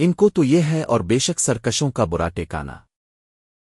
ان کو تو یہ ہے اور بے شک سرکشوں کا برا ٹیکانا